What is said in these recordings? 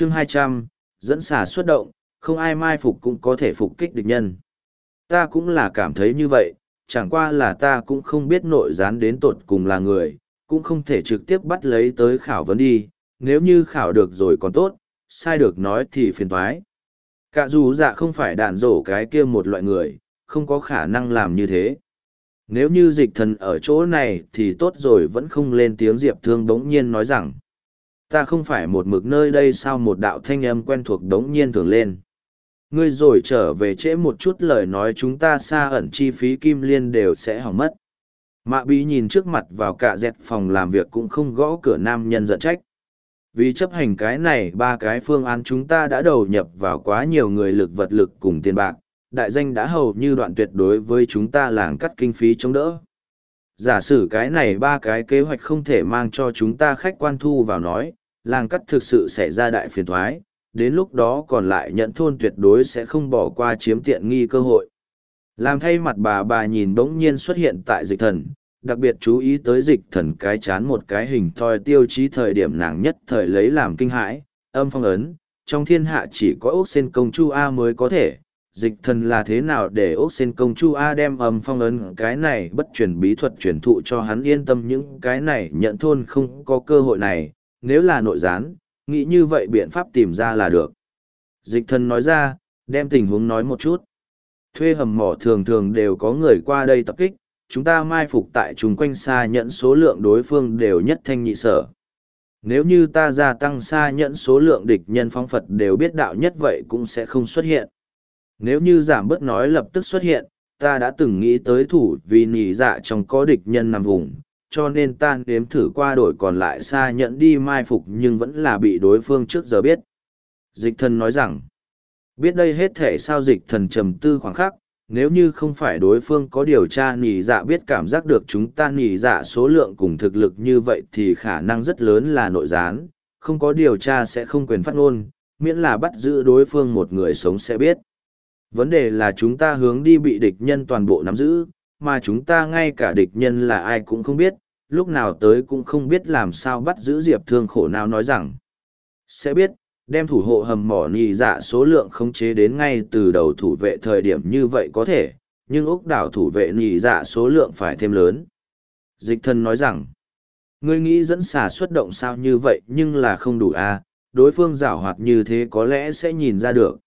chương hai trăm dẫn xả xuất động, không ai mai phục cũng có thể phục kích địch nhân. Ta cũng là cảm thấy như vậy, chẳng qua là ta cũng không biết nội gián đến tột cùng là người, cũng không thể trực tiếp bắt lấy tới khảo vấn đi, nếu như khảo được rồi còn tốt, sai được nói thì phiền thoái. Cả dù dạ không phải đạn rổ cái kia một loại người, không có khả năng làm như thế. Nếu như dịch thần ở chỗ này thì tốt rồi vẫn không lên tiếng diệp thương đống nhiên nói rằng. Ta không phải một mực nơi đây sao một đạo thanh âm quen thuộc đống nhiên thường lên. Ngươi rồi trở về trễ một chút lời nói chúng ta xa ẩn chi phí kim liên đều sẽ hỏng mất. Mạ bí nhìn trước mặt vào cả dẹt phòng làm việc cũng không gõ cửa nam nhân giận trách. Vì chấp hành cái này ba cái phương án chúng ta đã đầu nhập vào quá nhiều người lực vật lực cùng tiền bạc, đại danh đã hầu như đoạn tuyệt đối với chúng ta làng cắt kinh phí chống đỡ. Giả sử cái này ba cái kế hoạch không thể mang cho chúng ta khách quan thu vào nói, làng cắt thực sự sẽ ra đại phiền thoái, đến lúc đó còn lại nhận thôn tuyệt đối sẽ không bỏ qua chiếm tiện nghi cơ hội. Làm thay mặt bà bà nhìn bỗng nhiên xuất hiện tại dịch thần, đặc biệt chú ý tới dịch thần cái chán một cái hình thoi tiêu chí thời điểm nàng nhất thời lấy làm kinh hãi, âm phong ấn, trong thiên hạ chỉ có ốc sen công chu A mới có thể, dịch thần là thế nào để ốc sen công chu A đem âm phong ấn cái này bất truyền bí thuật truyền thụ cho hắn yên tâm những cái này nhận thôn không có cơ hội này, nếu là nội gián, nghĩ như vậy biện pháp tìm ra là được. Dịch thần nói ra, đem tình huống nói một chút. Thuê hầm mỏ thường thường đều có người qua đây tập kích, chúng ta mai phục tại chung quanh xa nhận số lượng đối phương đều nhất thanh nhị sở. Nếu như ta gia tăng xa nhận số lượng địch nhân phong Phật đều biết đạo nhất vậy cũng sẽ không xuất hiện. Nếu như giảm bớt nói lập tức xuất hiện, ta đã từng nghĩ tới thủ vì nỉ dạ trong có địch nhân nằm vùng, cho nên ta nếm thử qua đổi còn lại xa nhận đi mai phục nhưng vẫn là bị đối phương trước giờ biết. Dịch thần nói rằng, biết đây hết thể sao dịch thần trầm tư khoảng khắc, nếu như không phải đối phương có điều tra nỉ dạ biết cảm giác được chúng ta nỉ dạ số lượng cùng thực lực như vậy thì khả năng rất lớn là nội gián, không có điều tra sẽ không quyền phát ngôn, miễn là bắt giữ đối phương một người sống sẽ biết. Vấn đề là chúng ta hướng đi bị địch nhân toàn bộ nắm giữ, mà chúng ta ngay cả địch nhân là ai cũng không biết, lúc nào tới cũng không biết làm sao bắt giữ Diệp Thương khổ nào nói rằng. Sẽ biết, đem thủ hộ hầm mỏ nhị dạ số lượng khống chế đến ngay từ đầu thủ vệ thời điểm như vậy có thể, nhưng ốc đảo thủ vệ nhị dạ số lượng phải thêm lớn. Dịch thân nói rằng, ngươi nghĩ dẫn xà xuất động sao như vậy nhưng là không đủ a à, đối phương giảo hoạt như thế có lẽ sẽ nhìn ra được.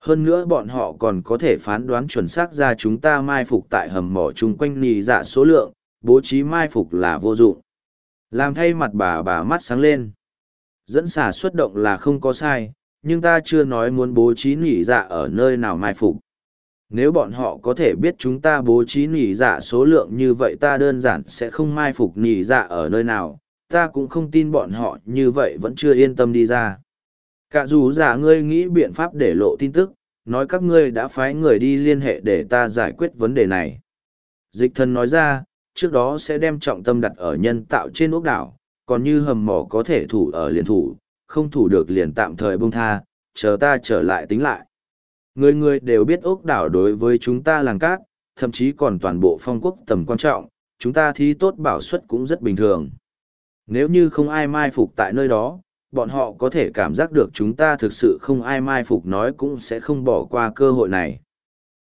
Hơn nữa bọn họ còn có thể phán đoán chuẩn xác ra chúng ta mai phục tại hầm mỏ chung quanh nhị dạ số lượng, bố trí mai phục là vô dụng. Làm thay mặt bà bà mắt sáng lên. Dẫn xả xuất động là không có sai, nhưng ta chưa nói muốn bố trí nỉ dạ ở nơi nào mai phục. Nếu bọn họ có thể biết chúng ta bố trí nỉ dạ số lượng như vậy ta đơn giản sẽ không mai phục nỉ dạ ở nơi nào, ta cũng không tin bọn họ như vậy vẫn chưa yên tâm đi ra. Cả dù giả ngươi nghĩ biện pháp để lộ tin tức, nói các ngươi đã phái người đi liên hệ để ta giải quyết vấn đề này. Dịch thần nói ra, trước đó sẽ đem trọng tâm đặt ở nhân tạo trên ốc đảo, còn như hầm mỏ có thể thủ ở liền thủ, không thủ được liền tạm thời bông tha, chờ ta trở lại tính lại. Người người đều biết ốc đảo đối với chúng ta làng cát, thậm chí còn toàn bộ phong quốc tầm quan trọng, chúng ta thi tốt bảo suất cũng rất bình thường. Nếu như không ai mai phục tại nơi đó, bọn họ có thể cảm giác được chúng ta thực sự không ai mai phục nói cũng sẽ không bỏ qua cơ hội này.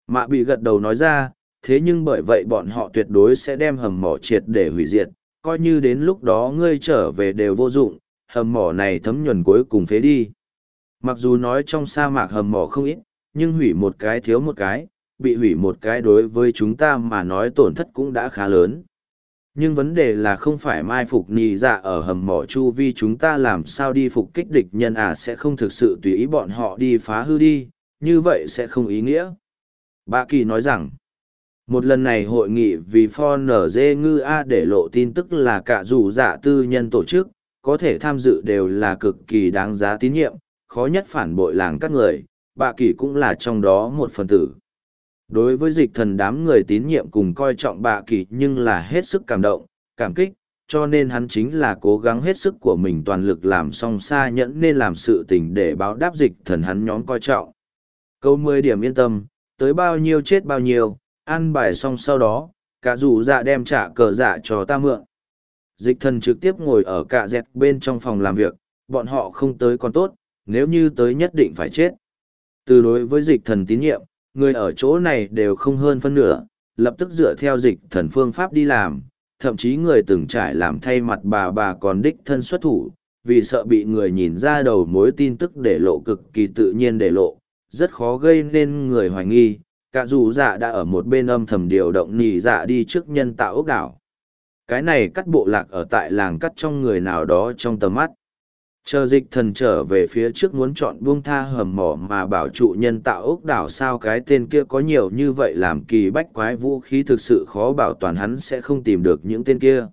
Mạ bị gật đầu nói ra, thế nhưng bởi vậy bọn họ tuyệt đối sẽ đem hầm mỏ triệt để hủy diệt, coi như đến lúc đó ngươi trở về đều vô dụng, hầm mỏ này thấm nhuần cuối cùng phế đi. Mặc dù nói trong sa mạc hầm mỏ không ít, nhưng hủy một cái thiếu một cái, bị hủy một cái đối với chúng ta mà nói tổn thất cũng đã khá lớn. Nhưng vấn đề là không phải mai phục nì dạ ở hầm mỏ chu vi chúng ta làm sao đi phục kích địch nhân à sẽ không thực sự tùy ý bọn họ đi phá hư đi, như vậy sẽ không ý nghĩa. Bà Kỳ nói rằng, một lần này hội nghị vì for nz ngư a để lộ tin tức là cả dù dạ tư nhân tổ chức, có thể tham dự đều là cực kỳ đáng giá tín nhiệm, khó nhất phản bội làng các người bạ kỳ cũng là trong đó một phần tử. Đối với dịch thần đám người tín nhiệm cùng coi trọng bạ kỳ nhưng là hết sức cảm động, cảm kích, cho nên hắn chính là cố gắng hết sức của mình toàn lực làm song xa nhẫn nên làm sự tình để báo đáp dịch thần hắn nhóm coi trọng. Câu mười điểm yên tâm, tới bao nhiêu chết bao nhiêu ăn bài xong sau đó cả dù dạ đem trả cờ dạ cho ta mượn dịch thần trực tiếp ngồi ở cạ dẹt bên trong phòng làm việc bọn họ không tới còn tốt nếu như tới nhất định phải chết. Từ đối với dịch thần tín nhiệm, người ở chỗ này đều không hơn phân nửa, lập tức dựa theo dịch thần phương pháp đi làm, thậm chí người từng trải làm thay mặt bà bà còn đích thân xuất thủ, vì sợ bị người nhìn ra đầu mối tin tức để lộ cực kỳ tự nhiên để lộ, rất khó gây nên người hoài nghi. Cả dù dạ đã ở một bên âm thầm điều động nhì dạ đi trước nhân tạo ốc đảo. Cái này cắt bộ lạc ở tại làng cắt trong người nào đó trong tầm mắt. Chờ dịch thần trở về phía trước muốn chọn buông tha hầm mỏ mà bảo trụ nhân tạo ốc đảo sao cái tên kia có nhiều như vậy làm kỳ bách quái vũ khí thực sự khó bảo toàn hắn sẽ không tìm được những tên kia.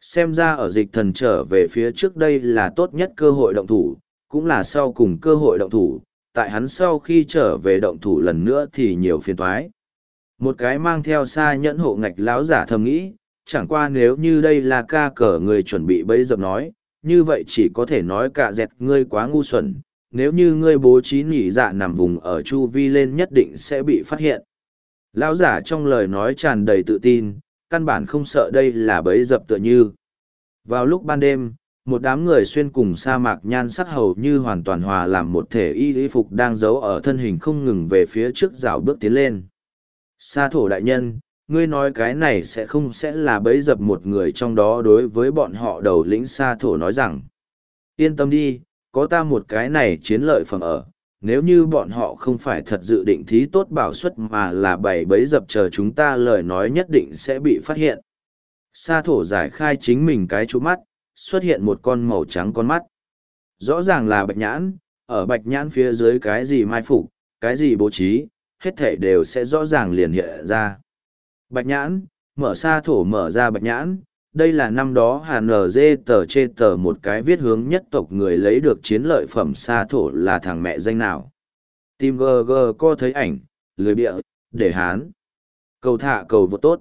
Xem ra ở dịch thần trở về phía trước đây là tốt nhất cơ hội động thủ, cũng là sau cùng cơ hội động thủ, tại hắn sau khi trở về động thủ lần nữa thì nhiều phiền toái. Một cái mang theo xa nhẫn hộ ngạch lão giả thầm nghĩ, chẳng qua nếu như đây là ca cờ người chuẩn bị bấy dập nói, như vậy chỉ có thể nói cả dẹt ngươi quá ngu xuẩn, nếu như ngươi bố trí nỉ dạ nằm vùng ở chu vi lên nhất định sẽ bị phát hiện. Lão giả trong lời nói tràn đầy tự tin, căn bản không sợ đây là bấy dập tựa như. Vào lúc ban đêm, một đám người xuyên cùng sa mạc nhan sắc hầu như hoàn toàn hòa làm một thể y y phục đang giấu ở thân hình không ngừng về phía trước rào bước tiến lên. Sa thổ đại nhân, ngươi nói cái này sẽ không sẽ là bấy dập một người trong đó đối với bọn họ đầu lĩnh sa thổ nói rằng. Yên tâm đi, có ta một cái này chiến lợi phẩm ở, nếu như bọn họ không phải thật dự định thí tốt bảo suất mà là bày bấy dập chờ chúng ta lời nói nhất định sẽ bị phát hiện. Sa thổ giải khai chính mình cái chú mắt, xuất hiện một con màu trắng con mắt. Rõ ràng là bạch nhãn, ở bạch nhãn phía dưới cái gì mai phục, cái gì bố trí, hết thể đều sẽ rõ ràng liền hiện ra. Bạch nhãn, mở xa thổ mở ra bạch nhãn, đây là năm đó hàn dê tờ chê tờ một cái viết hướng nhất tộc người lấy được chiến lợi phẩm xa thổ là thằng mẹ danh nào. Tìm gg co thấy ảnh, lười bịa, để hán. Cầu thả cầu vô tốt.